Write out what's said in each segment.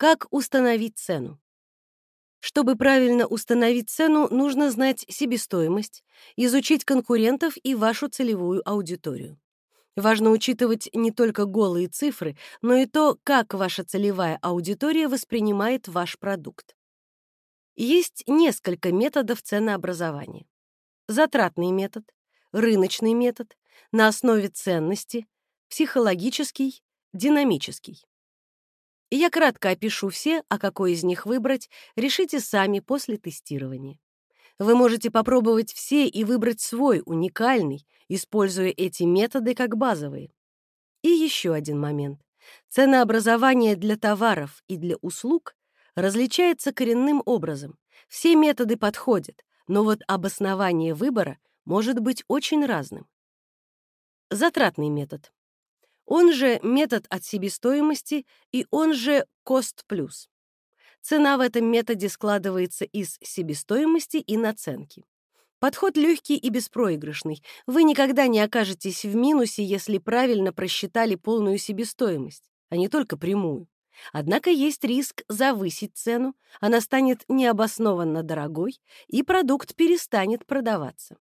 Как установить цену? Чтобы правильно установить цену, нужно знать себестоимость, изучить конкурентов и вашу целевую аудиторию. Важно учитывать не только голые цифры, но и то, как ваша целевая аудитория воспринимает ваш продукт. Есть несколько методов ценообразования. Затратный метод, рыночный метод, на основе ценности, психологический, динамический. Я кратко опишу все, а какой из них выбрать, решите сами после тестирования. Вы можете попробовать все и выбрать свой, уникальный, используя эти методы как базовые. И еще один момент. Ценообразование для товаров и для услуг различается коренным образом. Все методы подходят, но вот обоснование выбора может быть очень разным. Затратный метод он же метод от себестоимости и он же кост-плюс. Цена в этом методе складывается из себестоимости и наценки. Подход легкий и беспроигрышный. Вы никогда не окажетесь в минусе, если правильно просчитали полную себестоимость, а не только прямую. Однако есть риск завысить цену, она станет необоснованно дорогой, и продукт перестанет продаваться.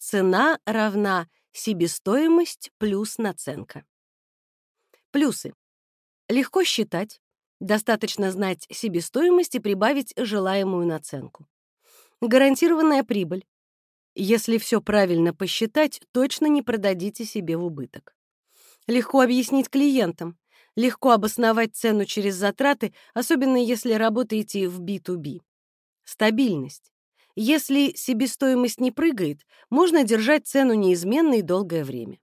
Цена равна Себестоимость плюс наценка. Плюсы. Легко считать. Достаточно знать себестоимость и прибавить желаемую наценку. Гарантированная прибыль. Если все правильно посчитать, точно не продадите себе в убыток. Легко объяснить клиентам. Легко обосновать цену через затраты, особенно если работаете в B2B. Стабильность. Если себестоимость не прыгает, можно держать цену неизменной долгое время.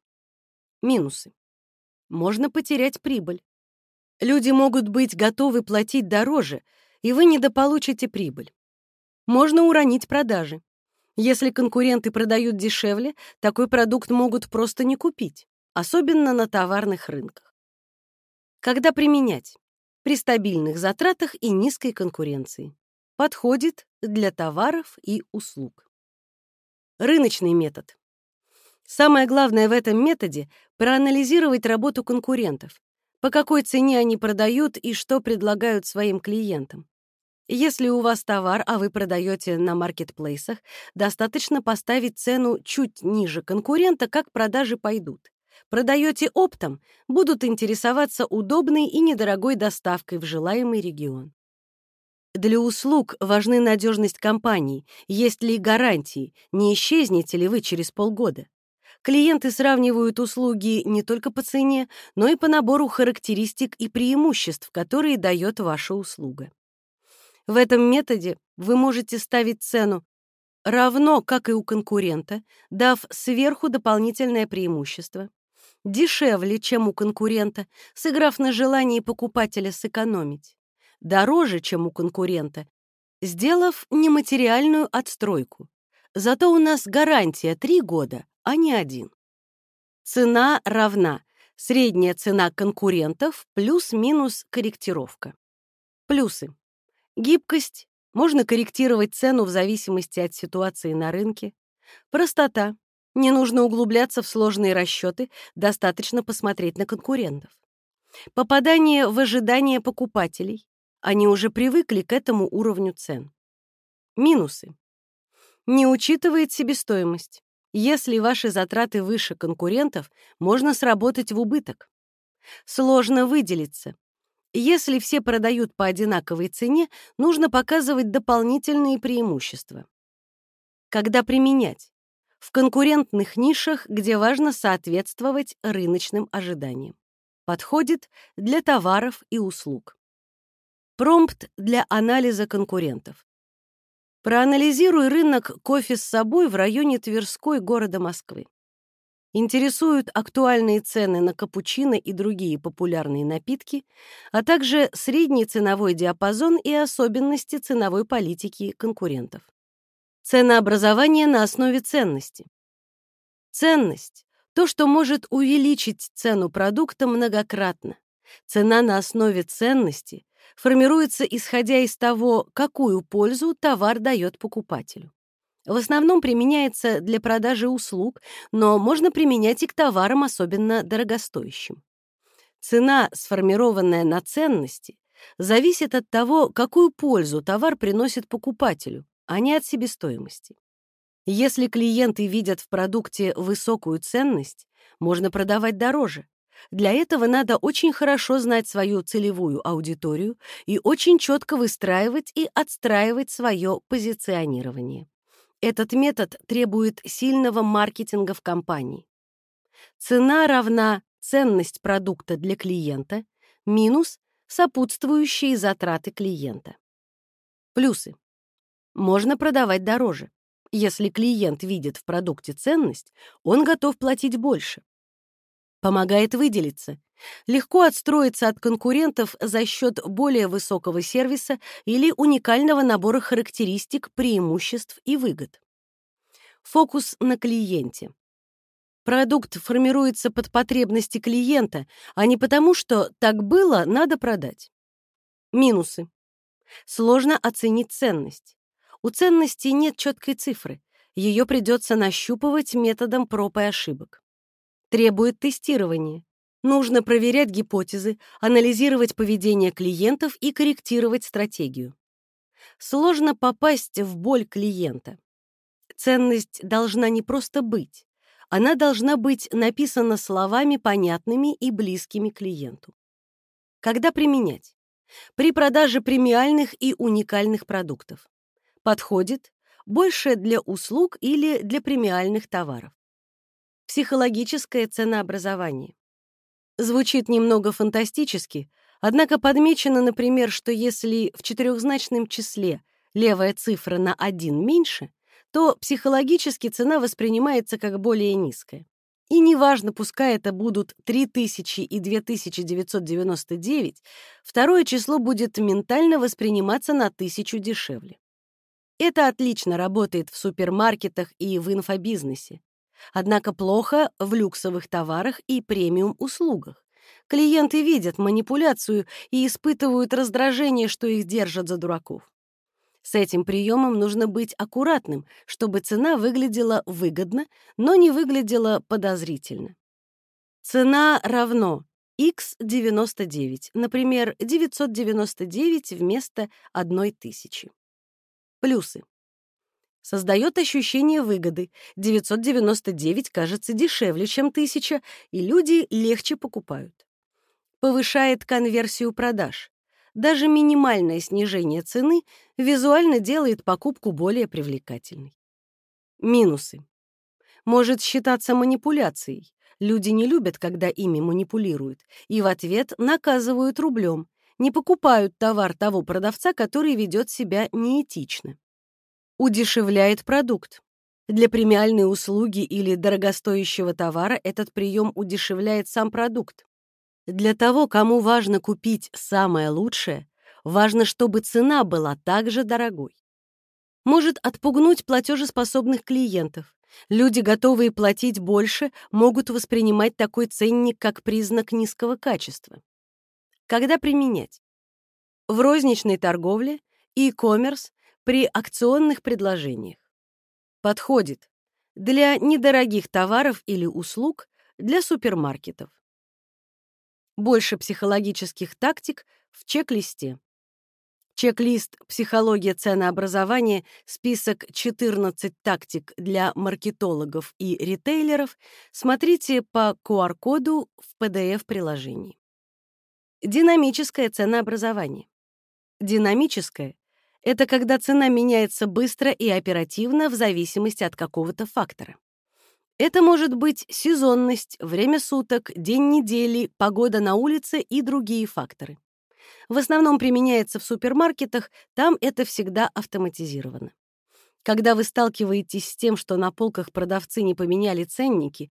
Минусы. Можно потерять прибыль. Люди могут быть готовы платить дороже, и вы недополучите прибыль. Можно уронить продажи. Если конкуренты продают дешевле, такой продукт могут просто не купить, особенно на товарных рынках. Когда применять? При стабильных затратах и низкой конкуренции подходит для товаров и услуг. Рыночный метод. Самое главное в этом методе — проанализировать работу конкурентов, по какой цене они продают и что предлагают своим клиентам. Если у вас товар, а вы продаете на маркетплейсах, достаточно поставить цену чуть ниже конкурента, как продажи пойдут. Продаете оптом, будут интересоваться удобной и недорогой доставкой в желаемый регион. Для услуг важны надежность компании, есть ли гарантии, не исчезнете ли вы через полгода. Клиенты сравнивают услуги не только по цене, но и по набору характеристик и преимуществ, которые дает ваша услуга. В этом методе вы можете ставить цену равно, как и у конкурента, дав сверху дополнительное преимущество, дешевле, чем у конкурента, сыграв на желании покупателя сэкономить дороже, чем у конкурента, сделав нематериальную отстройку. Зато у нас гарантия 3 года, а не один. Цена равна средняя цена конкурентов плюс-минус корректировка. Плюсы. Гибкость. Можно корректировать цену в зависимости от ситуации на рынке. Простота. Не нужно углубляться в сложные расчеты, достаточно посмотреть на конкурентов. Попадание в ожидания покупателей. Они уже привыкли к этому уровню цен. Минусы. Не учитывает себестоимость. Если ваши затраты выше конкурентов, можно сработать в убыток. Сложно выделиться. Если все продают по одинаковой цене, нужно показывать дополнительные преимущества. Когда применять? В конкурентных нишах, где важно соответствовать рыночным ожиданиям. Подходит для товаров и услуг. Промпт для анализа конкурентов. Проанализируй рынок кофе с собой в районе Тверской города Москвы. Интересуют актуальные цены на капучино и другие популярные напитки, а также средний ценовой диапазон и особенности ценовой политики конкурентов. Ценообразование на основе ценности. Ценность — то, что может увеличить цену продукта многократно. Цена на основе ценности формируется исходя из того, какую пользу товар дает покупателю. В основном применяется для продажи услуг, но можно применять и к товарам, особенно дорогостоящим. Цена, сформированная на ценности, зависит от того, какую пользу товар приносит покупателю, а не от себестоимости. Если клиенты видят в продукте высокую ценность, можно продавать дороже. Для этого надо очень хорошо знать свою целевую аудиторию и очень четко выстраивать и отстраивать свое позиционирование. Этот метод требует сильного маркетинга в компании. Цена равна ценность продукта для клиента минус сопутствующие затраты клиента. Плюсы. Можно продавать дороже. Если клиент видит в продукте ценность, он готов платить больше. Помогает выделиться. Легко отстроиться от конкурентов за счет более высокого сервиса или уникального набора характеристик, преимуществ и выгод. Фокус на клиенте. Продукт формируется под потребности клиента, а не потому, что так было, надо продать. Минусы. Сложно оценить ценность. У ценности нет четкой цифры. Ее придется нащупывать методом проб и ошибок. Требует тестирования. Нужно проверять гипотезы, анализировать поведение клиентов и корректировать стратегию. Сложно попасть в боль клиента. Ценность должна не просто быть, она должна быть написана словами, понятными и близкими клиенту. Когда применять? При продаже премиальных и уникальных продуктов. Подходит больше для услуг или для премиальных товаров. Психологическое ценообразование. Звучит немного фантастически, однако подмечено, например, что если в четырехзначном числе левая цифра на 1 меньше, то психологически цена воспринимается как более низкая. И неважно, пускай это будут 3000 и 2999, второе число будет ментально восприниматься на тысячу дешевле. Это отлично работает в супермаркетах и в инфобизнесе. Однако плохо в люксовых товарах и премиум-услугах. Клиенты видят манипуляцию и испытывают раздражение, что их держат за дураков. С этим приемом нужно быть аккуратным, чтобы цена выглядела выгодно, но не выглядела подозрительно. Цена равно x99, например, 999 вместо 1000. Плюсы. Создает ощущение выгоды. 999 кажется дешевле, чем 1000, и люди легче покупают. Повышает конверсию продаж. Даже минимальное снижение цены визуально делает покупку более привлекательной. Минусы. Может считаться манипуляцией. Люди не любят, когда ими манипулируют, и в ответ наказывают рублем, не покупают товар того продавца, который ведет себя неэтично. Удешевляет продукт. Для премиальной услуги или дорогостоящего товара этот прием удешевляет сам продукт. Для того, кому важно купить самое лучшее, важно, чтобы цена была также дорогой. Может отпугнуть платежеспособных клиентов. Люди, готовые платить больше, могут воспринимать такой ценник как признак низкого качества. Когда применять? В розничной торговле, e-commerce, при акционных предложениях. Подходит для недорогих товаров или услуг, для супермаркетов. Больше психологических тактик в чек-листе. Чек-лист «Психология ценообразования. Список 14 тактик для маркетологов и ритейлеров» смотрите по QR-коду в PDF-приложении. Динамическое ценообразование. Динамическое — это когда цена меняется быстро и оперативно в зависимости от какого-то фактора. Это может быть сезонность, время суток, день недели, погода на улице и другие факторы. В основном применяется в супермаркетах, там это всегда автоматизировано. Когда вы сталкиваетесь с тем, что на полках продавцы не поменяли ценники,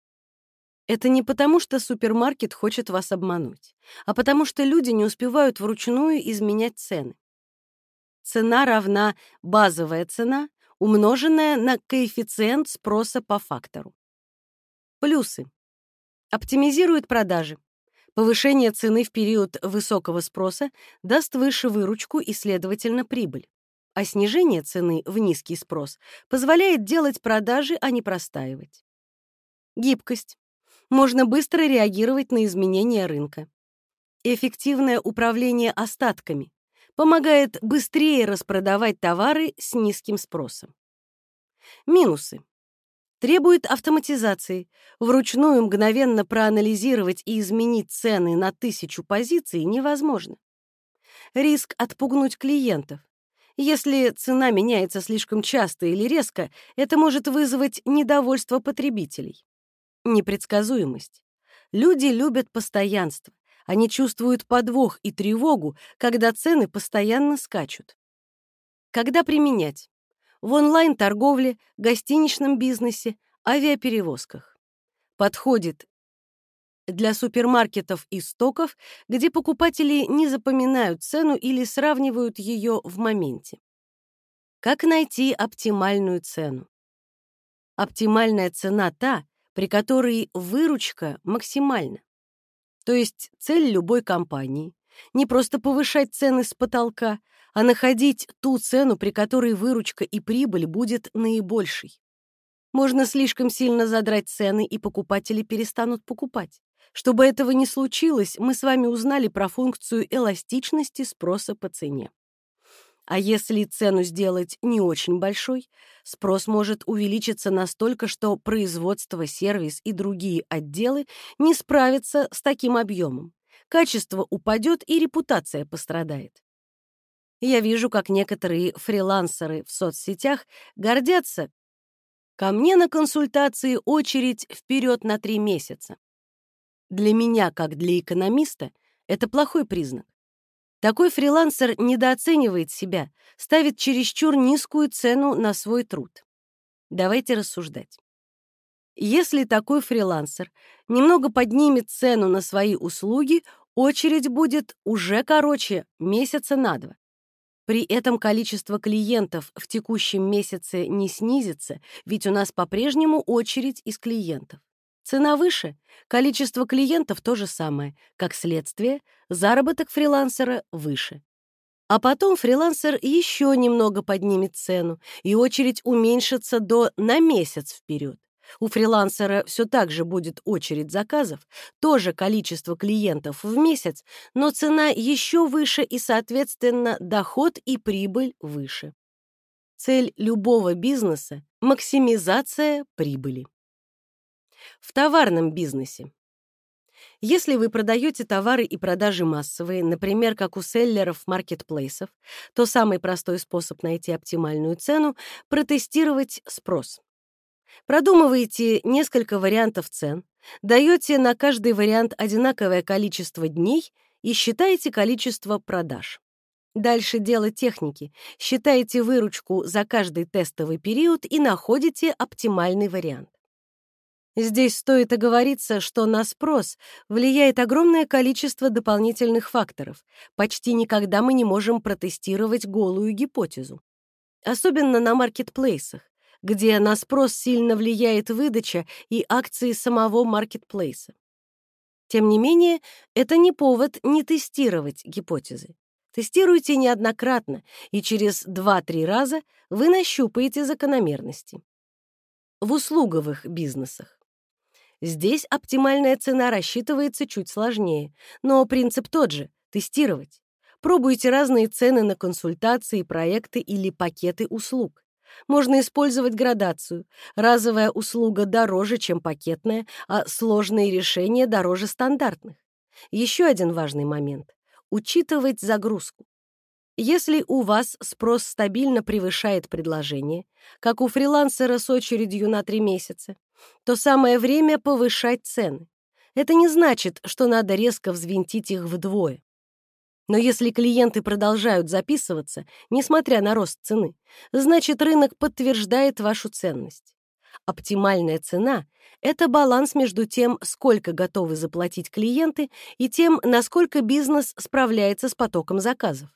это не потому, что супермаркет хочет вас обмануть, а потому что люди не успевают вручную изменять цены. Цена равна базовая цена, умноженная на коэффициент спроса по фактору. Плюсы. Оптимизирует продажи. Повышение цены в период высокого спроса даст выше выручку и, следовательно, прибыль. А снижение цены в низкий спрос позволяет делать продажи, а не простаивать. Гибкость. Можно быстро реагировать на изменения рынка. Эффективное управление остатками помогает быстрее распродавать товары с низким спросом. Минусы. Требует автоматизации. Вручную мгновенно проанализировать и изменить цены на тысячу позиций невозможно. Риск отпугнуть клиентов. Если цена меняется слишком часто или резко, это может вызвать недовольство потребителей. Непредсказуемость. Люди любят постоянство. Они чувствуют подвох и тревогу, когда цены постоянно скачут. Когда применять? В онлайн-торговле, гостиничном бизнесе, авиаперевозках. Подходит для супермаркетов и стоков, где покупатели не запоминают цену или сравнивают ее в моменте. Как найти оптимальную цену? Оптимальная цена та, при которой выручка максимальна. То есть цель любой компании — не просто повышать цены с потолка, а находить ту цену, при которой выручка и прибыль будет наибольшей. Можно слишком сильно задрать цены, и покупатели перестанут покупать. Чтобы этого не случилось, мы с вами узнали про функцию эластичности спроса по цене. А если цену сделать не очень большой, спрос может увеличиться настолько, что производство, сервис и другие отделы не справятся с таким объемом. Качество упадет и репутация пострадает. Я вижу, как некоторые фрилансеры в соцсетях гордятся. Ко мне на консультации очередь вперед на три месяца. Для меня, как для экономиста, это плохой признак. Такой фрилансер недооценивает себя, ставит чересчур низкую цену на свой труд. Давайте рассуждать. Если такой фрилансер немного поднимет цену на свои услуги, очередь будет уже короче месяца на два. При этом количество клиентов в текущем месяце не снизится, ведь у нас по-прежнему очередь из клиентов. Цена выше, количество клиентов то же самое. Как следствие, заработок фрилансера выше. А потом фрилансер еще немного поднимет цену, и очередь уменьшится до на месяц вперед. У фрилансера все так же будет очередь заказов, тоже количество клиентов в месяц, но цена еще выше и, соответственно, доход и прибыль выше. Цель любого бизнеса – максимизация прибыли в товарном бизнесе. Если вы продаете товары и продажи массовые, например, как у селлеров маркетплейсов, то самый простой способ найти оптимальную цену — протестировать спрос. Продумываете несколько вариантов цен, даете на каждый вариант одинаковое количество дней и считаете количество продаж. Дальше дело техники. Считаете выручку за каждый тестовый период и находите оптимальный вариант. Здесь стоит оговориться, что на спрос влияет огромное количество дополнительных факторов. Почти никогда мы не можем протестировать голую гипотезу. Особенно на маркетплейсах, где на спрос сильно влияет выдача и акции самого маркетплейса. Тем не менее, это не повод не тестировать гипотезы. Тестируйте неоднократно, и через 2-3 раза вы нащупаете закономерности. В услуговых бизнесах Здесь оптимальная цена рассчитывается чуть сложнее, но принцип тот же — тестировать. Пробуйте разные цены на консультации, проекты или пакеты услуг. Можно использовать градацию. Разовая услуга дороже, чем пакетная, а сложные решения дороже стандартных. Еще один важный момент — учитывать загрузку. Если у вас спрос стабильно превышает предложение, как у фрилансера с очередью на три месяца, то самое время повышать цены. Это не значит, что надо резко взвинтить их вдвое. Но если клиенты продолжают записываться, несмотря на рост цены, значит рынок подтверждает вашу ценность. Оптимальная цена — это баланс между тем, сколько готовы заплатить клиенты, и тем, насколько бизнес справляется с потоком заказов.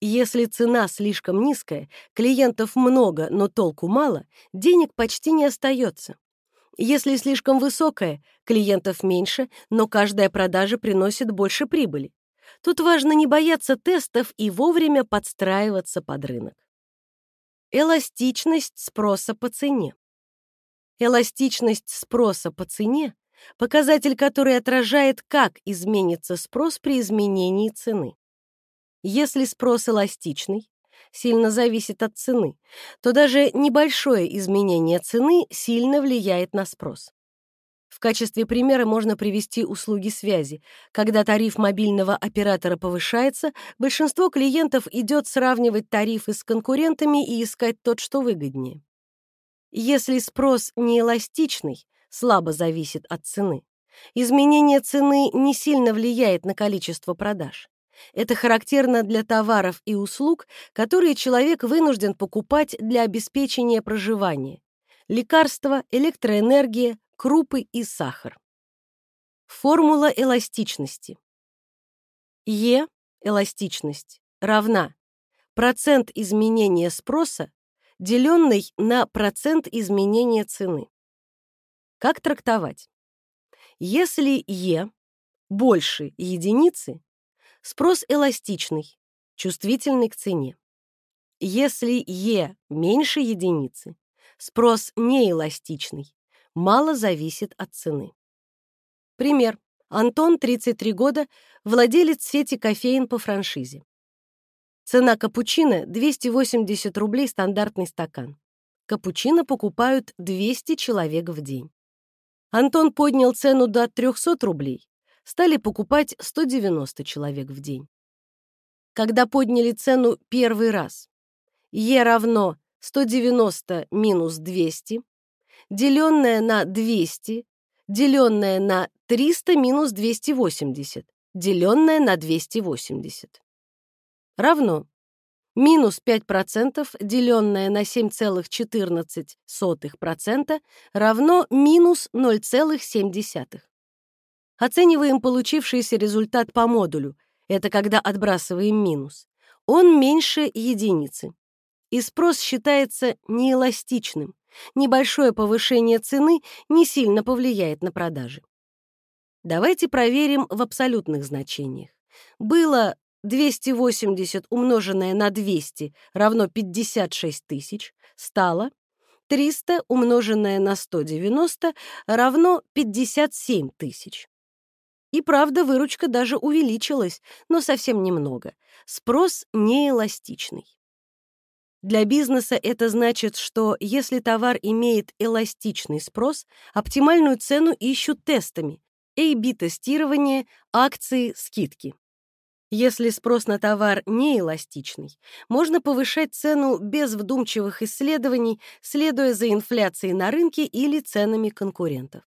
Если цена слишком низкая, клиентов много, но толку мало, денег почти не остается. Если слишком высокая, клиентов меньше, но каждая продажа приносит больше прибыли. Тут важно не бояться тестов и вовремя подстраиваться под рынок. Эластичность спроса по цене. Эластичность спроса по цене показатель, который отражает, как изменится спрос при изменении цены. Если спрос эластичный, сильно зависит от цены, то даже небольшое изменение цены сильно влияет на спрос. В качестве примера можно привести услуги связи. Когда тариф мобильного оператора повышается, большинство клиентов идет сравнивать тарифы с конкурентами и искать тот, что выгоднее. Если спрос неэластичный, слабо зависит от цены. Изменение цены не сильно влияет на количество продаж. Это характерно для товаров и услуг, которые человек вынужден покупать для обеспечения проживания. Лекарства, электроэнергия, крупы и сахар. Формула эластичности. Е, эластичность, равна процент изменения спроса, деленный на процент изменения цены. Как трактовать? Если Е больше единицы, спрос эластичный, чувствительный к цене. Если Е меньше единицы, спрос неэластичный, мало зависит от цены. Пример. Антон, 33 года, владелец сети кофеин по франшизе. Цена капучино — 280 рублей стандартный стакан. Капучино покупают 200 человек в день. Антон поднял цену до 300 рублей. Стали покупать 190 человек в день. Когда подняли цену первый раз, Е равно 190 минус 200, деленное на 200, деленное на 300 минус 280, деленное на 280. Равно минус 5%, деленное на 7,14% равно минус 0,7. Оцениваем получившийся результат по модулю. Это когда отбрасываем минус. Он меньше единицы. И спрос считается неэластичным небольшое повышение цены не сильно повлияет на продажи. Давайте проверим в абсолютных значениях. Было 280 умноженное на 200 равно 56 тысяч, стало 300 умноженное на 190 равно 57 тысяч. И правда, выручка даже увеличилась, но совсем немного. Спрос неэластичный. Для бизнеса это значит, что если товар имеет эластичный спрос, оптимальную цену ищут тестами, A-B-тестирование, акции, скидки. Если спрос на товар не эластичный, можно повышать цену без вдумчивых исследований, следуя за инфляцией на рынке или ценами конкурентов.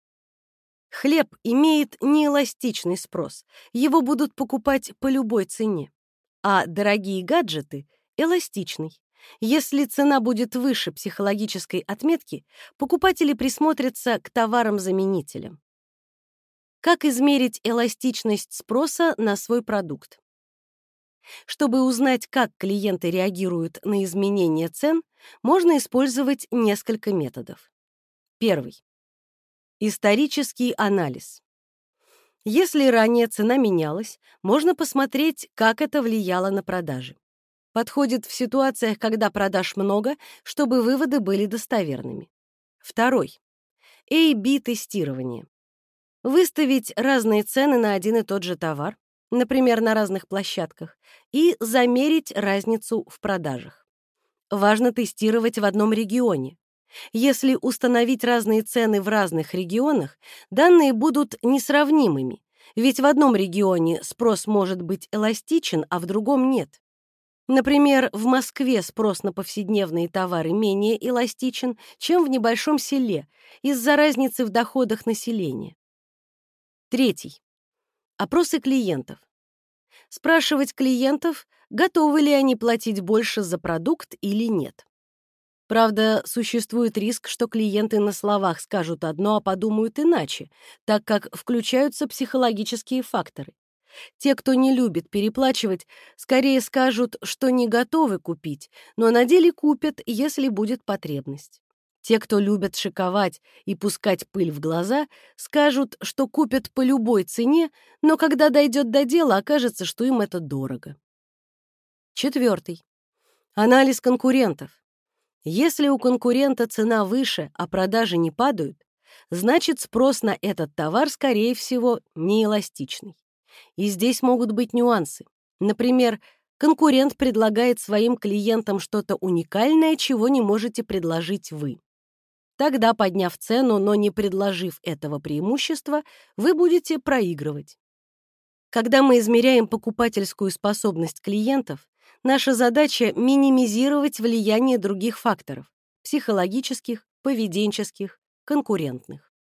Хлеб имеет неэластичный спрос, его будут покупать по любой цене, а дорогие гаджеты — эластичный. Если цена будет выше психологической отметки, покупатели присмотрятся к товарам-заменителям. Как измерить эластичность спроса на свой продукт? Чтобы узнать, как клиенты реагируют на изменения цен, можно использовать несколько методов. Первый. Исторический анализ. Если ранее цена менялась, можно посмотреть, как это влияло на продажи подходит в ситуациях, когда продаж много, чтобы выводы были достоверными. Второй. A-B-тестирование. Выставить разные цены на один и тот же товар, например, на разных площадках, и замерить разницу в продажах. Важно тестировать в одном регионе. Если установить разные цены в разных регионах, данные будут несравнимыми, ведь в одном регионе спрос может быть эластичен, а в другом нет. Например, в Москве спрос на повседневные товары менее эластичен, чем в небольшом селе из-за разницы в доходах населения. Третий. Опросы клиентов. Спрашивать клиентов, готовы ли они платить больше за продукт или нет. Правда, существует риск, что клиенты на словах скажут одно, а подумают иначе, так как включаются психологические факторы. Те, кто не любит переплачивать, скорее скажут, что не готовы купить, но на деле купят, если будет потребность. Те, кто любят шиковать и пускать пыль в глаза, скажут, что купят по любой цене, но когда дойдет до дела, окажется, что им это дорого. Четвертый. Анализ конкурентов. Если у конкурента цена выше, а продажи не падают, значит спрос на этот товар, скорее всего, неэластичный. И здесь могут быть нюансы. Например, конкурент предлагает своим клиентам что-то уникальное, чего не можете предложить вы. Тогда, подняв цену, но не предложив этого преимущества, вы будете проигрывать. Когда мы измеряем покупательскую способность клиентов, наша задача — минимизировать влияние других факторов — психологических, поведенческих, конкурентных.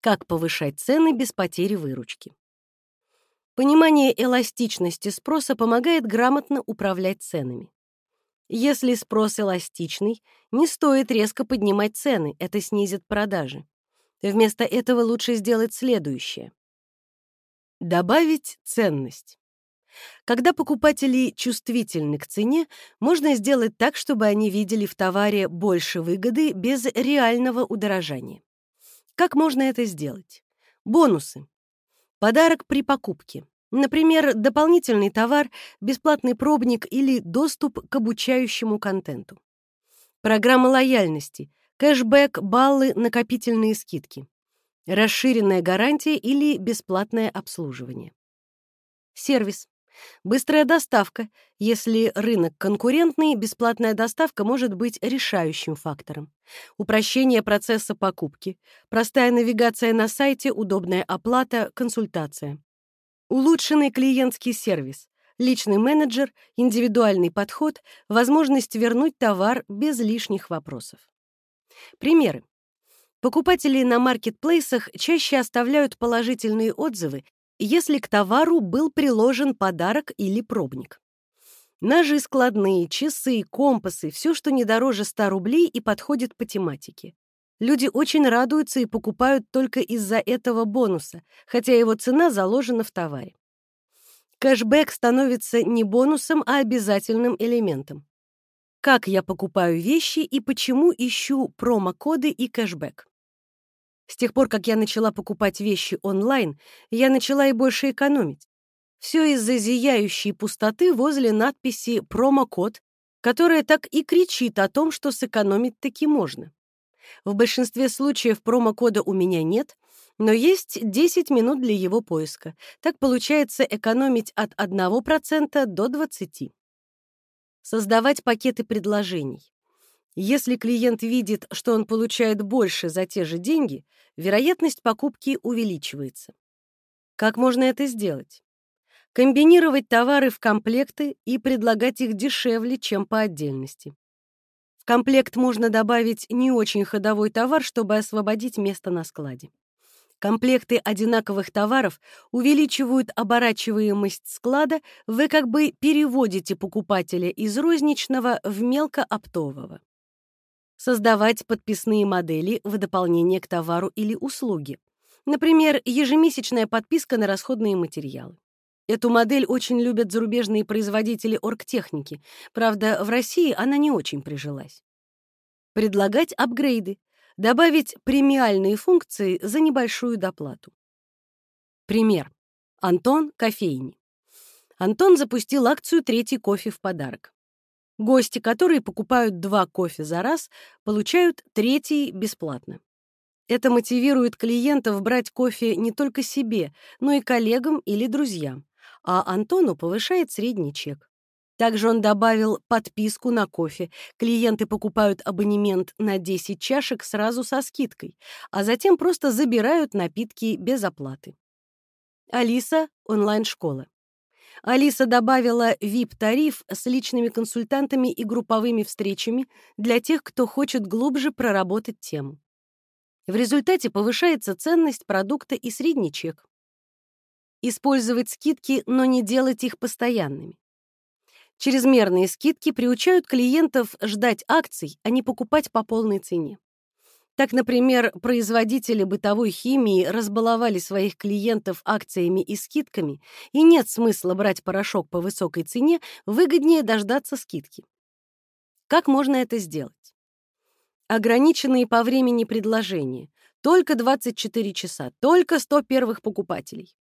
Как повышать цены без потери выручки? Понимание эластичности спроса помогает грамотно управлять ценами. Если спрос эластичный, не стоит резко поднимать цены, это снизит продажи. Вместо этого лучше сделать следующее. Добавить ценность. Когда покупатели чувствительны к цене, можно сделать так, чтобы они видели в товаре больше выгоды без реального удорожания. Как можно это сделать? Бонусы. Подарок при покупке. Например, дополнительный товар, бесплатный пробник или доступ к обучающему контенту. Программа лояльности, кэшбэк, баллы, накопительные скидки. Расширенная гарантия или бесплатное обслуживание. Сервис. Быстрая доставка. Если рынок конкурентный, бесплатная доставка может быть решающим фактором. Упрощение процесса покупки. Простая навигация на сайте, удобная оплата, консультация. Улучшенный клиентский сервис, личный менеджер, индивидуальный подход, возможность вернуть товар без лишних вопросов. Примеры. Покупатели на маркетплейсах чаще оставляют положительные отзывы, если к товару был приложен подарок или пробник. Ножи складные, часы, компасы, все, что не дороже 100 рублей и подходит по тематике. Люди очень радуются и покупают только из-за этого бонуса, хотя его цена заложена в товаре. Кэшбэк становится не бонусом, а обязательным элементом. Как я покупаю вещи и почему ищу промокоды и кэшбэк? С тех пор, как я начала покупать вещи онлайн, я начала и больше экономить. Все из-за зияющей пустоты возле надписи «промокод», которая так и кричит о том, что сэкономить таки можно. В большинстве случаев промокода у меня нет, но есть 10 минут для его поиска. Так получается экономить от 1% до 20%. Создавать пакеты предложений. Если клиент видит, что он получает больше за те же деньги, вероятность покупки увеличивается. Как можно это сделать? Комбинировать товары в комплекты и предлагать их дешевле, чем по отдельности. В комплект можно добавить не очень ходовой товар, чтобы освободить место на складе. Комплекты одинаковых товаров увеличивают оборачиваемость склада, вы как бы переводите покупателя из розничного в мелкооптового. Создавать подписные модели в дополнение к товару или услуге. Например, ежемесячная подписка на расходные материалы. Эту модель очень любят зарубежные производители оргтехники. Правда, в России она не очень прижилась. Предлагать апгрейды. Добавить премиальные функции за небольшую доплату. Пример. Антон кофейни. Антон запустил акцию «Третий кофе в подарок». Гости, которые покупают два кофе за раз, получают третий бесплатно. Это мотивирует клиентов брать кофе не только себе, но и коллегам или друзьям а Антону повышает средний чек. Также он добавил подписку на кофе. Клиенты покупают абонемент на 10 чашек сразу со скидкой, а затем просто забирают напитки без оплаты. Алиса — онлайн-школа. Алиса добавила VIP-тариф с личными консультантами и групповыми встречами для тех, кто хочет глубже проработать тему. В результате повышается ценность продукта и средний чек использовать скидки, но не делать их постоянными. Чрезмерные скидки приучают клиентов ждать акций, а не покупать по полной цене. Так, например, производители бытовой химии разбаловали своих клиентов акциями и скидками, и нет смысла брать порошок по высокой цене, выгоднее дождаться скидки. Как можно это сделать? Ограниченные по времени предложения. Только 24 часа, только 100 первых покупателей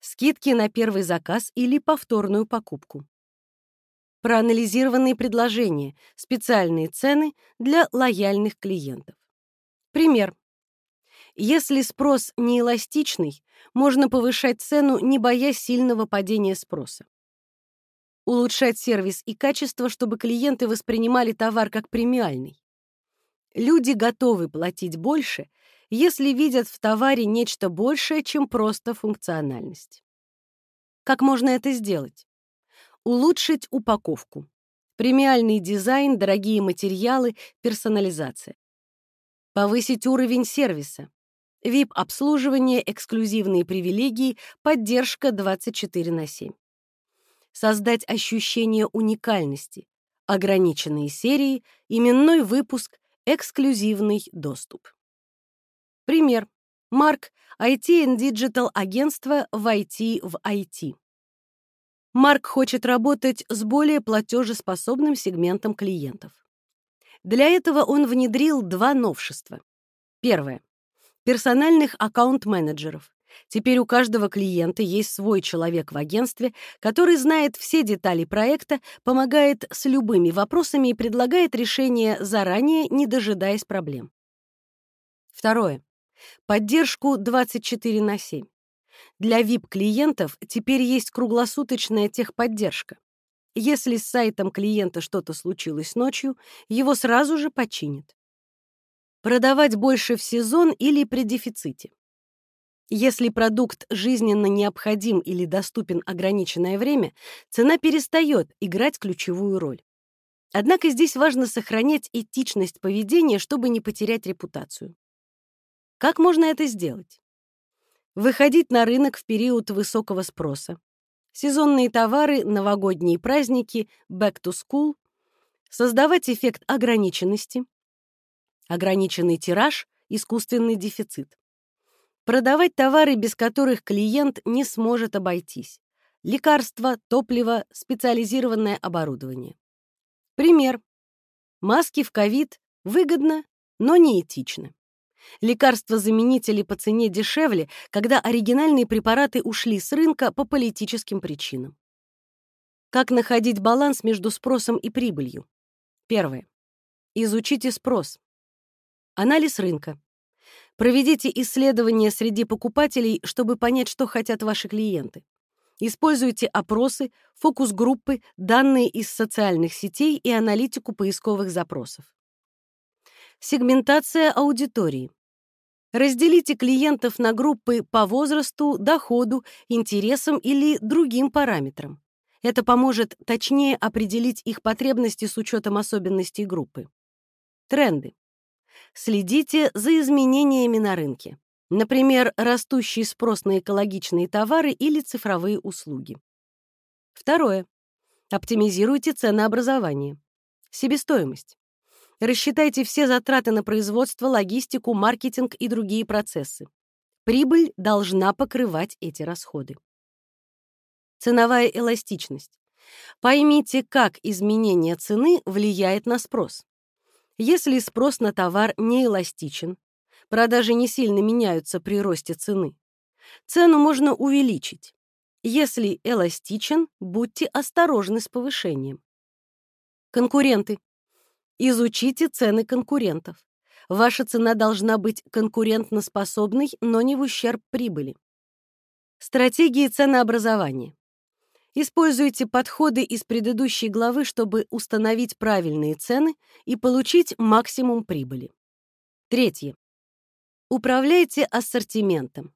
скидки на первый заказ или повторную покупку. Проанализированные предложения, специальные цены для лояльных клиентов. Пример. Если спрос неэластичный, можно повышать цену, не боясь сильного падения спроса. Улучшать сервис и качество, чтобы клиенты воспринимали товар как премиальный. Люди готовы платить больше, если видят в товаре нечто большее, чем просто функциональность. Как можно это сделать? Улучшить упаковку. Премиальный дизайн, дорогие материалы, персонализация. Повысить уровень сервиса. VIP-обслуживание, эксклюзивные привилегии, поддержка 24 на 7. Создать ощущение уникальности. Ограниченные серии, именной выпуск, эксклюзивный доступ. Пример. Марк IT and Digital агентство в IT в IT. Марк хочет работать с более платежеспособным сегментом клиентов. Для этого он внедрил два новшества. Первое. Персональных аккаунт-менеджеров. Теперь у каждого клиента есть свой человек в агентстве, который знает все детали проекта, помогает с любыми вопросами и предлагает решение заранее, не дожидаясь проблем. Второе. Поддержку 24 на 7. Для VIP-клиентов теперь есть круглосуточная техподдержка. Если с сайтом клиента что-то случилось ночью, его сразу же починят. Продавать больше в сезон или при дефиците. Если продукт жизненно необходим или доступен ограниченное время, цена перестает играть ключевую роль. Однако здесь важно сохранять этичность поведения, чтобы не потерять репутацию. Как можно это сделать? Выходить на рынок в период высокого спроса. Сезонные товары, новогодние праздники, back to school. Создавать эффект ограниченности. Ограниченный тираж, искусственный дефицит. Продавать товары, без которых клиент не сможет обойтись. Лекарства, топливо, специализированное оборудование. Пример. Маски в ковид выгодно, но неэтично. Лекарства-заменители по цене дешевле, когда оригинальные препараты ушли с рынка по политическим причинам. Как находить баланс между спросом и прибылью? Первое. Изучите спрос. Анализ рынка. Проведите исследования среди покупателей, чтобы понять, что хотят ваши клиенты. Используйте опросы, фокус-группы, данные из социальных сетей и аналитику поисковых запросов. Сегментация аудитории. Разделите клиентов на группы по возрасту, доходу, интересам или другим параметрам. Это поможет точнее определить их потребности с учетом особенностей группы. Тренды. Следите за изменениями на рынке. Например, растущий спрос на экологичные товары или цифровые услуги. Второе. Оптимизируйте ценообразование. Себестоимость. Рассчитайте все затраты на производство, логистику, маркетинг и другие процессы. Прибыль должна покрывать эти расходы. Ценовая эластичность. Поймите, как изменение цены влияет на спрос. Если спрос на товар не эластичен, продажи не сильно меняются при росте цены, цену можно увеличить. Если эластичен, будьте осторожны с повышением. Конкуренты. Изучите цены конкурентов. Ваша цена должна быть конкурентноспособной, но не в ущерб прибыли. Стратегии ценообразования. Используйте подходы из предыдущей главы, чтобы установить правильные цены и получить максимум прибыли. Третье. Управляйте ассортиментом.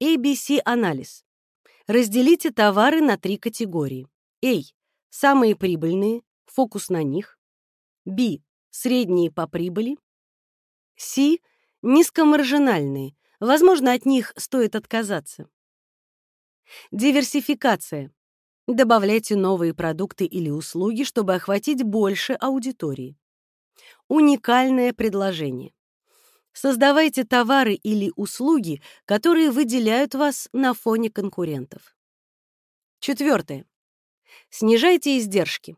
ABC-анализ. Разделите товары на три категории. A. Самые прибыльные, фокус на них. B. Средние по прибыли. C. Низкомаржинальные, возможно, от них стоит отказаться. Диверсификация. Добавляйте новые продукты или услуги, чтобы охватить больше аудитории. Уникальное предложение. Создавайте товары или услуги, которые выделяют вас на фоне конкурентов. Четвертое. Снижайте издержки.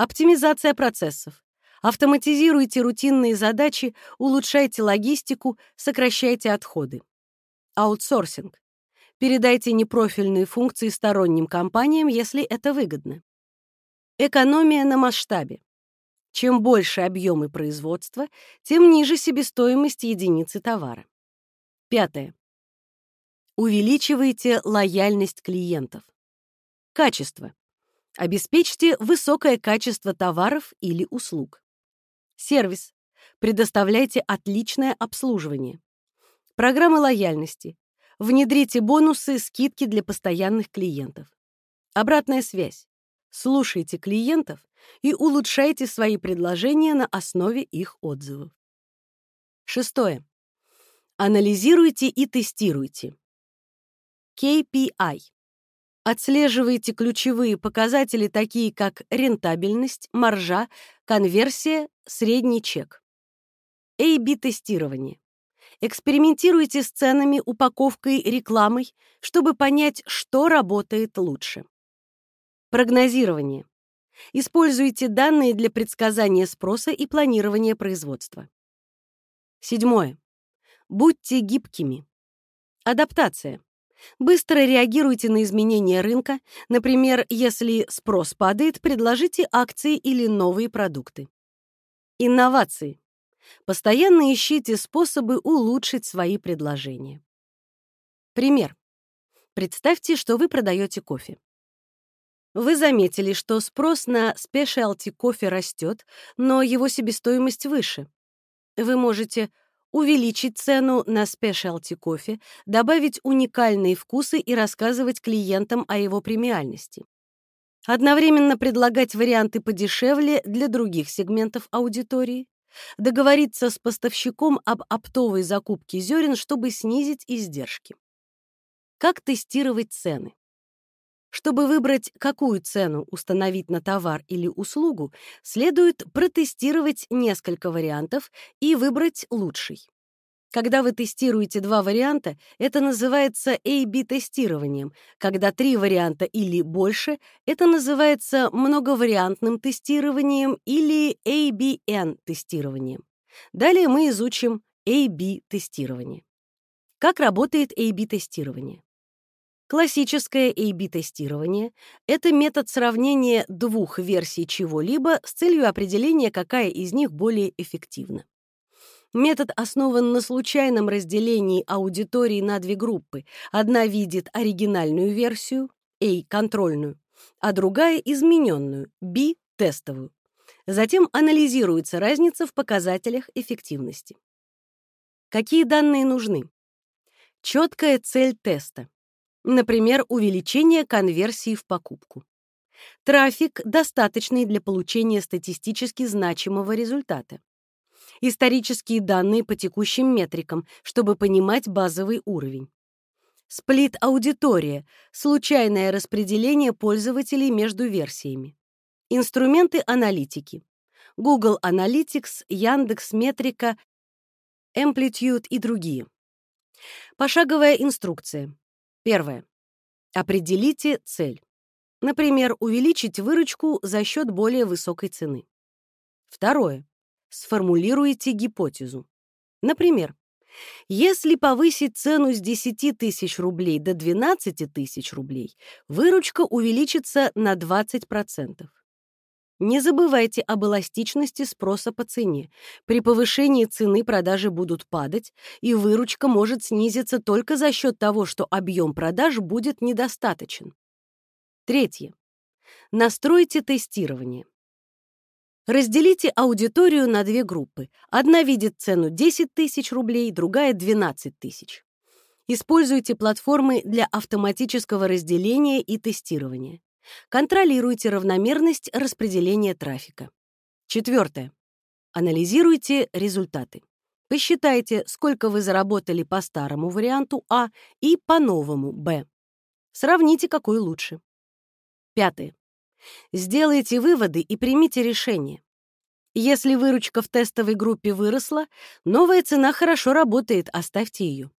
Оптимизация процессов. Автоматизируйте рутинные задачи, улучшайте логистику, сокращайте отходы. Аутсорсинг. Передайте непрофильные функции сторонним компаниям, если это выгодно. Экономия на масштабе. Чем больше объемы производства, тем ниже себестоимость единицы товара. Пятое. Увеличивайте лояльность клиентов. Качество. Обеспечьте высокое качество товаров или услуг. Сервис. Предоставляйте отличное обслуживание. Программы лояльности. Внедрите бонусы, скидки для постоянных клиентов. Обратная связь. Слушайте клиентов и улучшайте свои предложения на основе их отзывов. Шестое. Анализируйте и тестируйте. KPI. Отслеживайте ключевые показатели, такие как рентабельность, маржа, конверсия, средний чек. A-B-тестирование. Экспериментируйте с ценами, упаковкой, рекламой, чтобы понять, что работает лучше. Прогнозирование. Используйте данные для предсказания спроса и планирования производства. Седьмое. Будьте гибкими. Адаптация. Быстро реагируйте на изменения рынка. Например, если спрос падает, предложите акции или новые продукты. Инновации. Постоянно ищите способы улучшить свои предложения. Пример. Представьте, что вы продаете кофе. Вы заметили, что спрос на спешиалти кофе растет, но его себестоимость выше. Вы можете увеличить цену на спешиалти кофе, добавить уникальные вкусы и рассказывать клиентам о его премиальности. Одновременно предлагать варианты подешевле для других сегментов аудитории, договориться с поставщиком об оптовой закупке зерен, чтобы снизить издержки. Как тестировать цены? Чтобы выбрать, какую цену установить на товар или услугу, следует протестировать несколько вариантов и выбрать лучший. Когда вы тестируете два варианта, это называется A-B-тестированием. Когда три варианта или больше, это называется многовариантным тестированием или ABN-тестированием. Далее мы изучим A-B-тестирование. Как работает A-B-тестирование? Классическое A-B-тестирование — это метод сравнения двух версий чего-либо с целью определения, какая из них более эффективна. Метод основан на случайном разделении аудитории на две группы. Одна видит оригинальную версию, A — контрольную, а другая — измененную, B — тестовую. Затем анализируется разница в показателях эффективности. Какие данные нужны? Четкая цель теста. Например, увеличение конверсии в покупку. Трафик, достаточный для получения статистически значимого результата. Исторические данные по текущим метрикам, чтобы понимать базовый уровень. Сплит-аудитория – случайное распределение пользователей между версиями. Инструменты аналитики. Google Analytics, Яндекс Метрика, Amplitude и другие. Пошаговая инструкция. Первое. Определите цель. Например, увеличить выручку за счет более высокой цены. Второе. Сформулируйте гипотезу. Например, если повысить цену с 10 тысяч рублей до 12 тысяч рублей, выручка увеличится на 20%. Не забывайте об эластичности спроса по цене. При повышении цены продажи будут падать, и выручка может снизиться только за счет того, что объем продаж будет недостаточен. Третье. Настройте тестирование. Разделите аудиторию на две группы. Одна видит цену 10 тысяч рублей, другая — 12 тысяч. Используйте платформы для автоматического разделения и тестирования. Контролируйте равномерность распределения трафика. Четвертое. Анализируйте результаты. Посчитайте, сколько вы заработали по старому варианту А и по новому Б. Сравните, какой лучше. Пятое. Сделайте выводы и примите решение. Если выручка в тестовой группе выросла, новая цена хорошо работает, оставьте ее.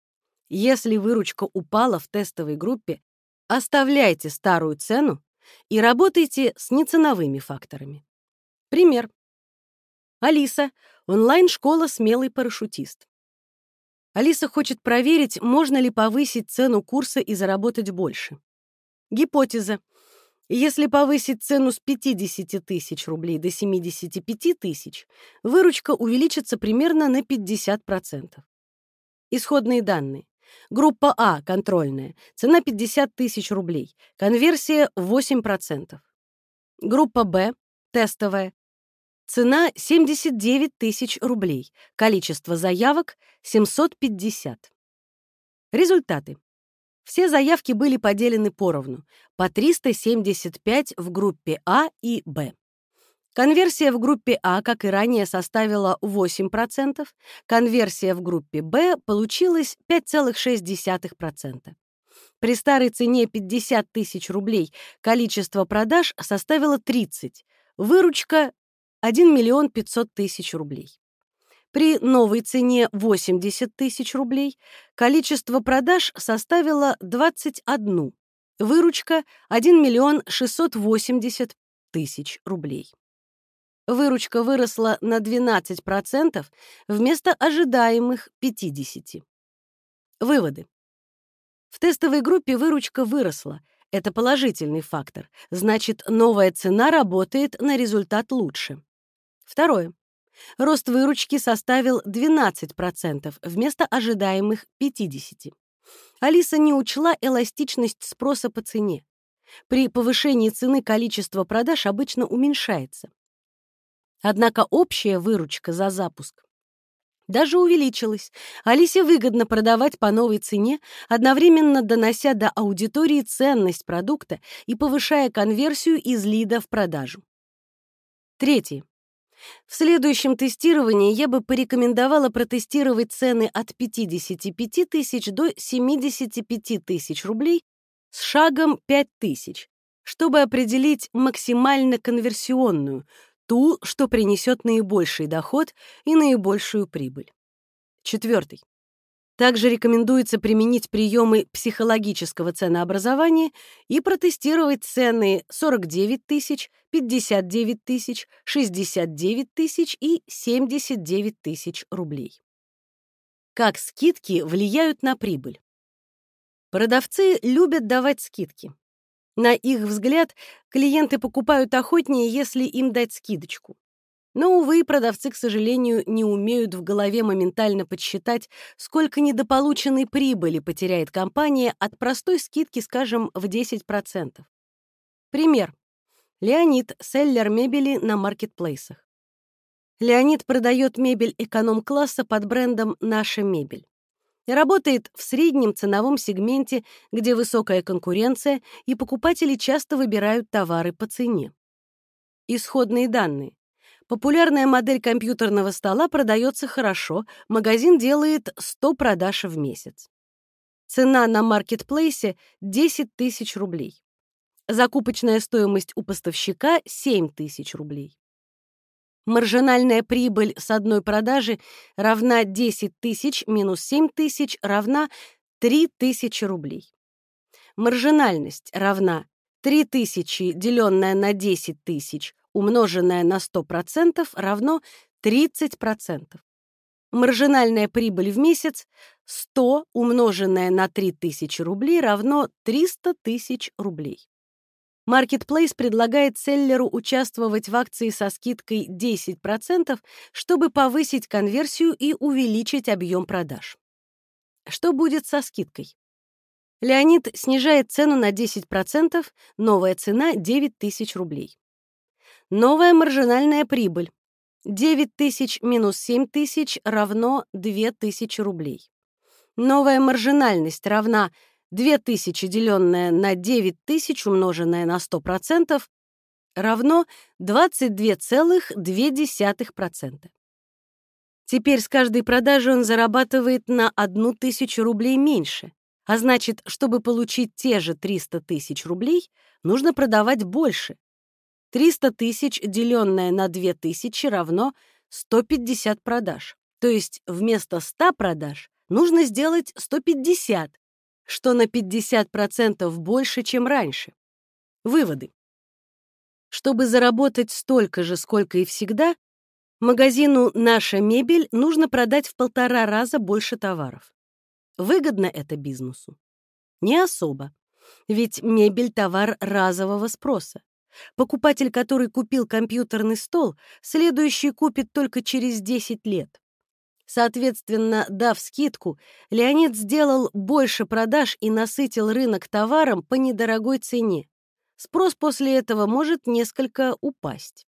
Если выручка упала в тестовой группе, оставляйте старую цену и работайте с неценовыми факторами. Пример. Алиса, онлайн-школа «Смелый парашютист». Алиса хочет проверить, можно ли повысить цену курса и заработать больше. Гипотеза. Если повысить цену с 50 тысяч рублей до 75 тысяч, выручка увеличится примерно на 50%. Исходные данные. Группа А, контрольная, цена 50 тысяч рублей, конверсия 8%. Группа Б, тестовая, цена 79 тысяч рублей, количество заявок 750. Результаты. Все заявки были поделены поровну, по 375 в группе А и Б. Конверсия в группе А, как и ранее, составила 8%, конверсия в группе Б получилась 5,6%. При старой цене 50 тысяч рублей количество продаж составило 30, выручка — 1 миллион 500 тысяч рублей. При новой цене 80 тысяч рублей количество продаж составило 21, выручка — 1 миллион 680 тысяч рублей. Выручка выросла на 12% вместо ожидаемых 50%. Выводы. В тестовой группе выручка выросла. Это положительный фактор. Значит, новая цена работает на результат лучше. Второе. Рост выручки составил 12% вместо ожидаемых 50%. Алиса не учла эластичность спроса по цене. При повышении цены количество продаж обычно уменьшается. Однако общая выручка за запуск даже увеличилась. Алисе выгодно продавать по новой цене, одновременно донося до аудитории ценность продукта и повышая конверсию из лида в продажу. Третье. В следующем тестировании я бы порекомендовала протестировать цены от 55 тысяч до 75 тысяч рублей с шагом 5 тысяч, чтобы определить максимально конверсионную, ту, что принесет наибольший доход и наибольшую прибыль. Четвертый. Также рекомендуется применить приемы психологического ценообразования и протестировать цены 49 тысяч, 59 тысяч, 69 тысяч и 79 тысяч рублей. Как скидки влияют на прибыль? Продавцы любят давать скидки. На их взгляд, клиенты покупают охотнее, если им дать скидочку. Но, увы, продавцы, к сожалению, не умеют в голове моментально подсчитать, сколько недополученной прибыли потеряет компания от простой скидки, скажем, в 10%. Пример. Леонид, селлер мебели на маркетплейсах. Леонид продает мебель эконом-класса под брендом «Наша мебель». Работает в среднем ценовом сегменте, где высокая конкуренция, и покупатели часто выбирают товары по цене. Исходные данные. Популярная модель компьютерного стола продается хорошо, магазин делает 100 продаж в месяц. Цена на маркетплейсе — 10 тысяч рублей. Закупочная стоимость у поставщика — 7 тысяч рублей. Маржинальная прибыль с одной продажи равна 10 тысяч минус 7 тысяч равна 3 тысячи рублей. Маржинальность равна 3 тысячи, деленное на 10 тысяч, умноженное на 100% равно 30%. Маржинальная прибыль в месяц 100 умноженное на 3000 рублей равно 300 тысяч рублей. Marketplace предлагает селлеру участвовать в акции со скидкой 10%, чтобы повысить конверсию и увеличить объем продаж. Что будет со скидкой? Леонид снижает цену на 10%, новая цена — 9 тысяч рублей. Новая маржинальная прибыль. 9 тысяч минус 7 тысяч равно 2 тысячи рублей. Новая маржинальность равна 2000, деленное на 9000, умноженное на 100%, равно 22,2%. Теперь с каждой продажи он зарабатывает на 1000 рублей меньше. А значит, чтобы получить те же 300 тысяч рублей, нужно продавать больше. 300 тысяч, деленное на 2000, равно 150 продаж. То есть вместо 100 продаж нужно сделать 150, что на 50% больше, чем раньше. Выводы. Чтобы заработать столько же, сколько и всегда, магазину «Наша мебель» нужно продать в полтора раза больше товаров. Выгодно это бизнесу? Не особо. Ведь мебель — товар разового спроса. Покупатель, который купил компьютерный стол, следующий купит только через 10 лет. Соответственно, дав скидку, Леонид сделал больше продаж и насытил рынок товаром по недорогой цене. Спрос после этого может несколько упасть.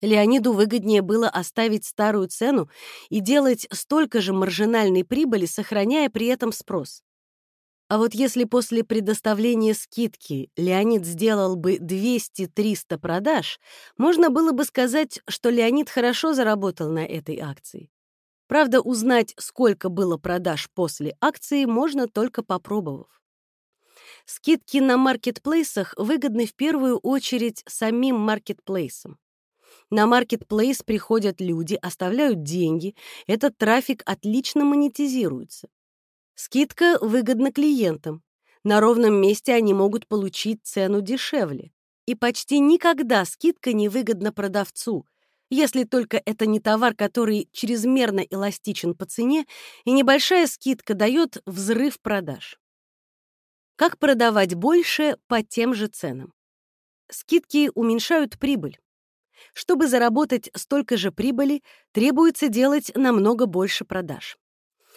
Леониду выгоднее было оставить старую цену и делать столько же маржинальной прибыли, сохраняя при этом спрос. А вот если после предоставления скидки Леонид сделал бы 200-300 продаж, можно было бы сказать, что Леонид хорошо заработал на этой акции. Правда, узнать, сколько было продаж после акции, можно только попробовав. Скидки на маркетплейсах выгодны в первую очередь самим маркетплейсам. На маркетплейс приходят люди, оставляют деньги, этот трафик отлично монетизируется. Скидка выгодна клиентам. На ровном месте они могут получить цену дешевле. И почти никогда скидка не выгодна продавцу, если только это не товар, который чрезмерно эластичен по цене, и небольшая скидка дает взрыв продаж. Как продавать больше по тем же ценам? Скидки уменьшают прибыль. Чтобы заработать столько же прибыли, требуется делать намного больше продаж.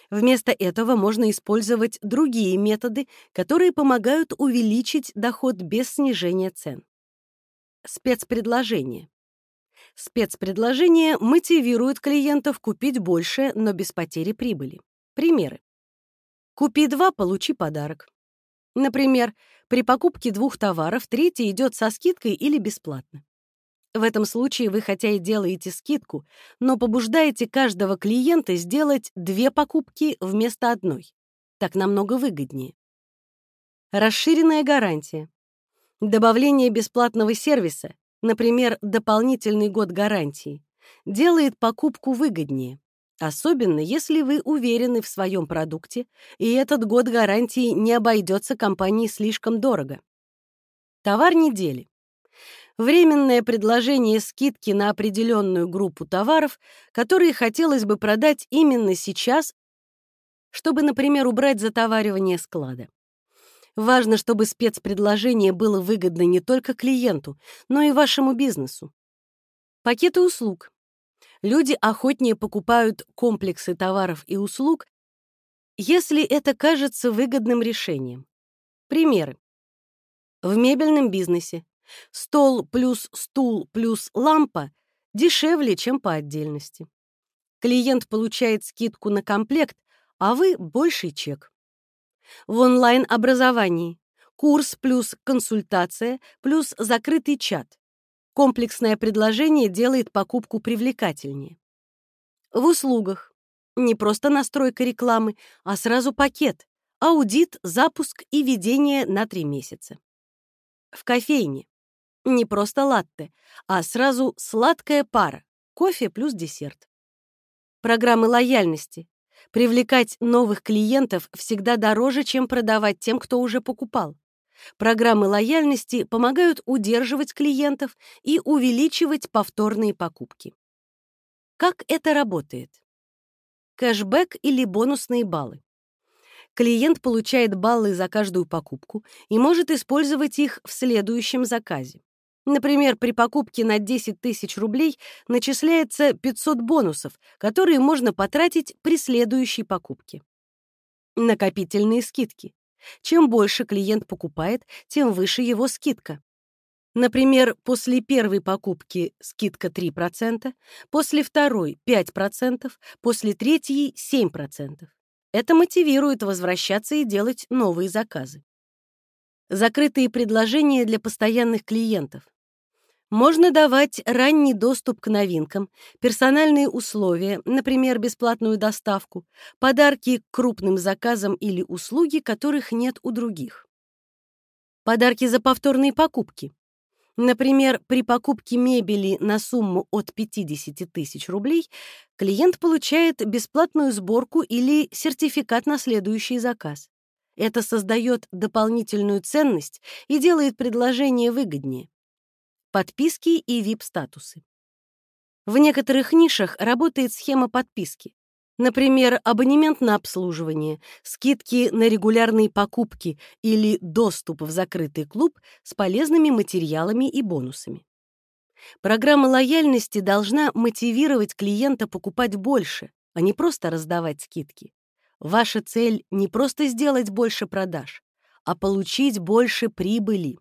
Вместо этого можно использовать другие методы, которые помогают увеличить доход без снижения цен. Спецпредложение. Спецпредложение мотивирует клиентов купить больше, но без потери прибыли. Примеры. Купи два, получи подарок. Например, при покупке двух товаров третий идет со скидкой или бесплатно. В этом случае вы хотя и делаете скидку, но побуждаете каждого клиента сделать две покупки вместо одной. Так намного выгоднее. Расширенная гарантия. Добавление бесплатного сервиса например, дополнительный год гарантии, делает покупку выгоднее, особенно если вы уверены в своем продукте, и этот год гарантии не обойдется компании слишком дорого. Товар недели. Временное предложение скидки на определенную группу товаров, которые хотелось бы продать именно сейчас, чтобы, например, убрать затоваривание склада. Важно, чтобы спецпредложение было выгодно не только клиенту, но и вашему бизнесу. Пакеты услуг. Люди охотнее покупают комплексы товаров и услуг, если это кажется выгодным решением. Примеры. В мебельном бизнесе стол плюс стул плюс лампа дешевле, чем по отдельности. Клиент получает скидку на комплект, а вы — больший чек в онлайн-образовании. Курс плюс консультация плюс закрытый чат. Комплексное предложение делает покупку привлекательнее. В услугах. Не просто настройка рекламы, а сразу пакет. Аудит, запуск и ведение на три месяца. В кофейне. Не просто латте, а сразу сладкая пара. Кофе плюс десерт. Программы лояльности. Привлекать новых клиентов всегда дороже, чем продавать тем, кто уже покупал. Программы лояльности помогают удерживать клиентов и увеличивать повторные покупки. Как это работает? Кэшбэк или бонусные баллы. Клиент получает баллы за каждую покупку и может использовать их в следующем заказе. Например, при покупке на 10 тысяч рублей начисляется 500 бонусов, которые можно потратить при следующей покупке. Накопительные скидки. Чем больше клиент покупает, тем выше его скидка. Например, после первой покупки скидка 3%, после второй — 5%, после третьей — 7%. Это мотивирует возвращаться и делать новые заказы. Закрытые предложения для постоянных клиентов. Можно давать ранний доступ к новинкам, персональные условия, например, бесплатную доставку, подарки к крупным заказам или услуги, которых нет у других. Подарки за повторные покупки. Например, при покупке мебели на сумму от 50 тысяч рублей клиент получает бесплатную сборку или сертификат на следующий заказ. Это создает дополнительную ценность и делает предложение выгоднее подписки и VIP-статусы. В некоторых нишах работает схема подписки. Например, абонемент на обслуживание, скидки на регулярные покупки или доступ в закрытый клуб с полезными материалами и бонусами. Программа лояльности должна мотивировать клиента покупать больше, а не просто раздавать скидки. Ваша цель не просто сделать больше продаж, а получить больше прибыли.